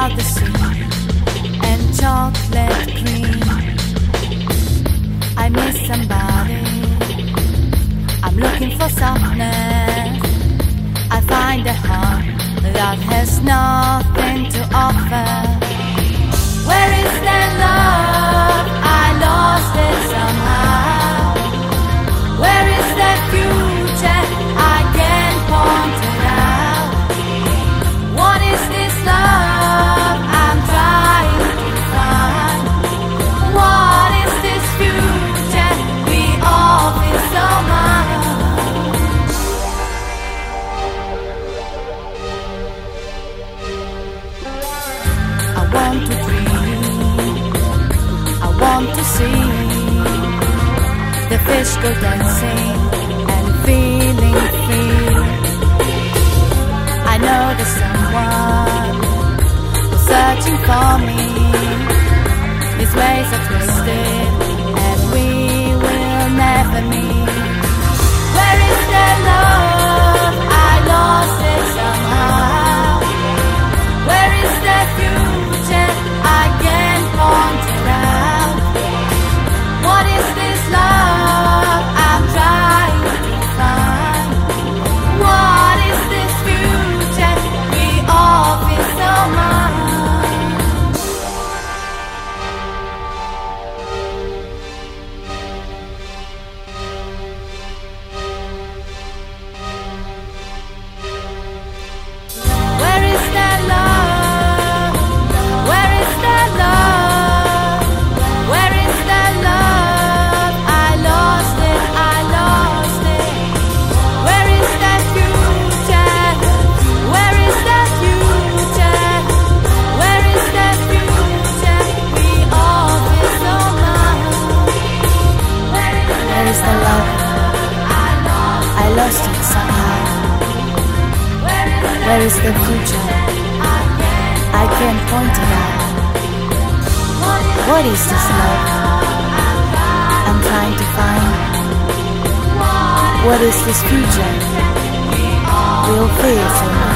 about the sea and chocolate cream. I miss somebody. I'm looking for softness. I find a heart that has nothing to offer. want to dream. I want to see the fish go dancing and feeling free. I know that someone was searching for me. These ways are twisted, and we will never meet. Where is the future? I can't point it out. What is this love? I'm trying to find. What is this future? We'll face it.